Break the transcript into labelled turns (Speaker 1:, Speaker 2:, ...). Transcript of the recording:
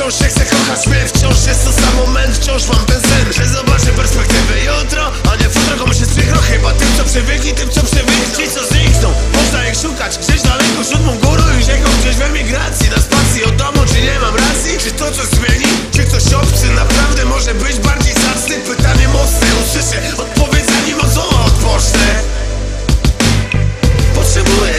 Speaker 1: Wciąż się chcę kochać mnie, wciąż jest to sam moment Wciąż mam ten sen, że zobaczę perspektywę jutro A nie futro, komuś się zwykło chyba Tym co przywykli, tym co przywykli Ci co znikną, można ich szukać Gdzieś daleko, siódmą górą i rzeką Gdzieś w emigracji, na spacji od domu Czy nie mam racji? Czy to coś zmieni? Czy ktoś obcy naprawdę może być bardziej zacny? Pytanie mocne, usłyszę odpowiedź zanim od zła odpocznę Potrzebuję